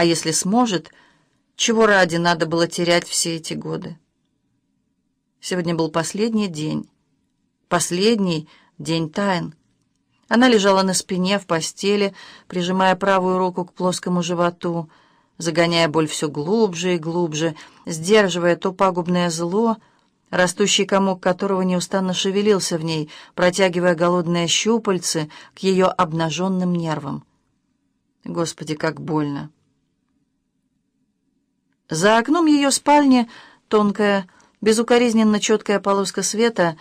А если сможет, чего ради надо было терять все эти годы? Сегодня был последний день. Последний день тайн. Она лежала на спине в постели, прижимая правую руку к плоскому животу, загоняя боль все глубже и глубже, сдерживая то пагубное зло, растущий комок которого неустанно шевелился в ней, протягивая голодные щупальцы к ее обнаженным нервам. Господи, как больно! За окном ее спальни тонкая, безукоризненно четкая полоска света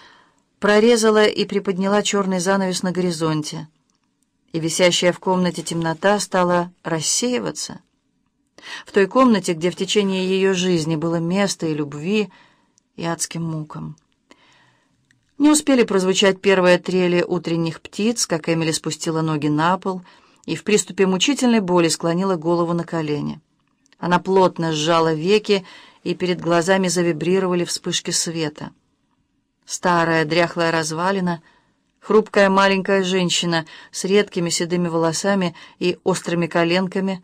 прорезала и приподняла черный занавес на горизонте, и висящая в комнате темнота стала рассеиваться. В той комнате, где в течение ее жизни было место и любви, и адским мукам. Не успели прозвучать первые трели утренних птиц, как Эмили спустила ноги на пол и в приступе мучительной боли склонила голову на колени. Она плотно сжала веки, и перед глазами завибрировали вспышки света. Старая дряхлая развалина, хрупкая маленькая женщина с редкими седыми волосами и острыми коленками.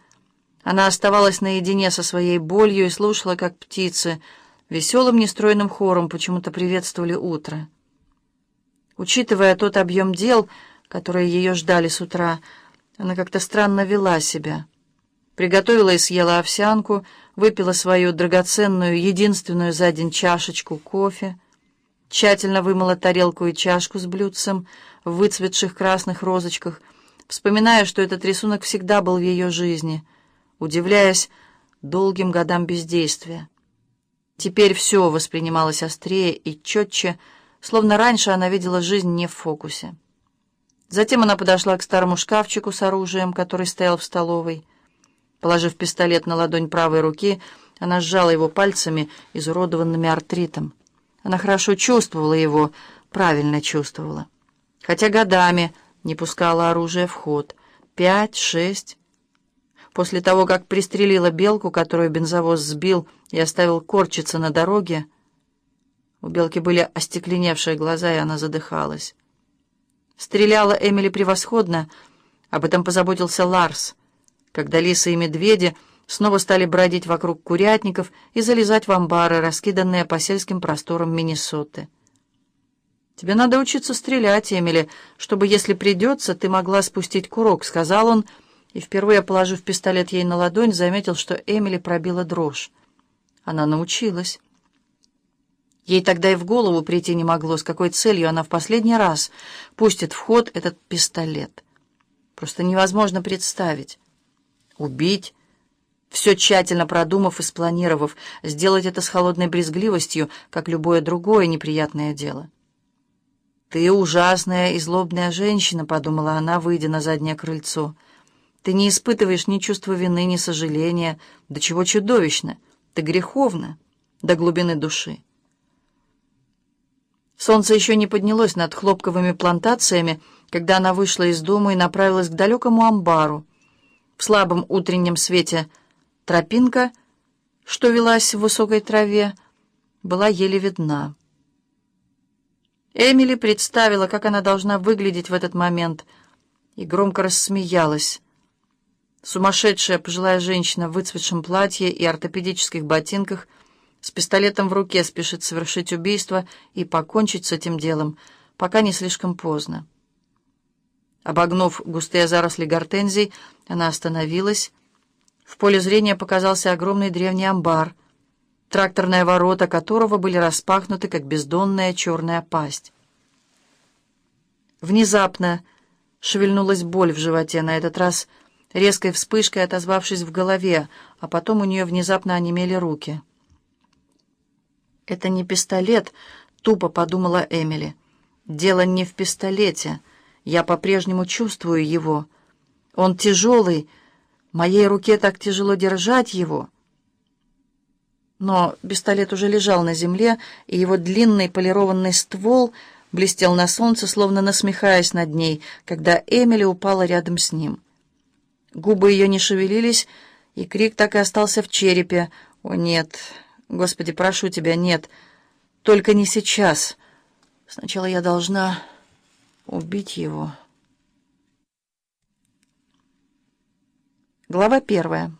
Она оставалась наедине со своей болью и слушала, как птицы — веселым нестройным хором почему-то приветствовали утро. Учитывая тот объем дел, которые ее ждали с утра, она как-то странно вела себя. Приготовила и съела овсянку, выпила свою драгоценную, единственную за день чашечку кофе, тщательно вымыла тарелку и чашку с блюдцем в выцветших красных розочках, вспоминая, что этот рисунок всегда был в ее жизни, удивляясь долгим годам бездействия. Теперь все воспринималось острее и четче, словно раньше она видела жизнь не в фокусе. Затем она подошла к старому шкафчику с оружием, который стоял в столовой. Положив пистолет на ладонь правой руки, она сжала его пальцами, изуродованными артритом. Она хорошо чувствовала его, правильно чувствовала. Хотя годами не пускала оружие в ход. Пять, шесть... После того, как пристрелила белку, которую бензовоз сбил и оставил корчиться на дороге, у белки были остекленевшие глаза, и она задыхалась. Стреляла Эмили превосходно, об этом позаботился Ларс, когда лисы и медведи снова стали бродить вокруг курятников и залезать в амбары, раскиданные по сельским просторам Миннесоты. «Тебе надо учиться стрелять, Эмили, чтобы, если придется, ты могла спустить курок», — сказал он, — и, впервые положив пистолет ей на ладонь, заметил, что Эмили пробила дрожь. Она научилась. Ей тогда и в голову прийти не могло, с какой целью она в последний раз пустит в ход этот пистолет. Просто невозможно представить. Убить, все тщательно продумав и спланировав, сделать это с холодной брезгливостью, как любое другое неприятное дело. «Ты ужасная и злобная женщина», — подумала она, выйдя на заднее крыльцо. Ты не испытываешь ни чувства вины, ни сожаления. До чего чудовищно. Ты греховна до глубины души. Солнце еще не поднялось над хлопковыми плантациями, когда она вышла из дома и направилась к далекому амбару. В слабом утреннем свете тропинка, что велась в высокой траве, была еле видна. Эмили представила, как она должна выглядеть в этот момент, и громко рассмеялась. Сумасшедшая пожилая женщина в выцветшем платье и ортопедических ботинках с пистолетом в руке спешит совершить убийство и покончить с этим делом, пока не слишком поздно. Обогнув густые заросли гортензий, она остановилась. В поле зрения показался огромный древний амбар, тракторные ворота которого были распахнуты, как бездонная черная пасть. Внезапно шевельнулась боль в животе, на этот раз — резкой вспышкой отозвавшись в голове, а потом у нее внезапно онемели руки. «Это не пистолет», — тупо подумала Эмили. «Дело не в пистолете. Я по-прежнему чувствую его. Он тяжелый. Моей руке так тяжело держать его». Но пистолет уже лежал на земле, и его длинный полированный ствол блестел на солнце, словно насмехаясь над ней, когда Эмили упала рядом с ним. Губы ее не шевелились, и крик так и остался в черепе. «О, нет! Господи, прошу тебя, нет! Только не сейчас! Сначала я должна убить его». Глава первая.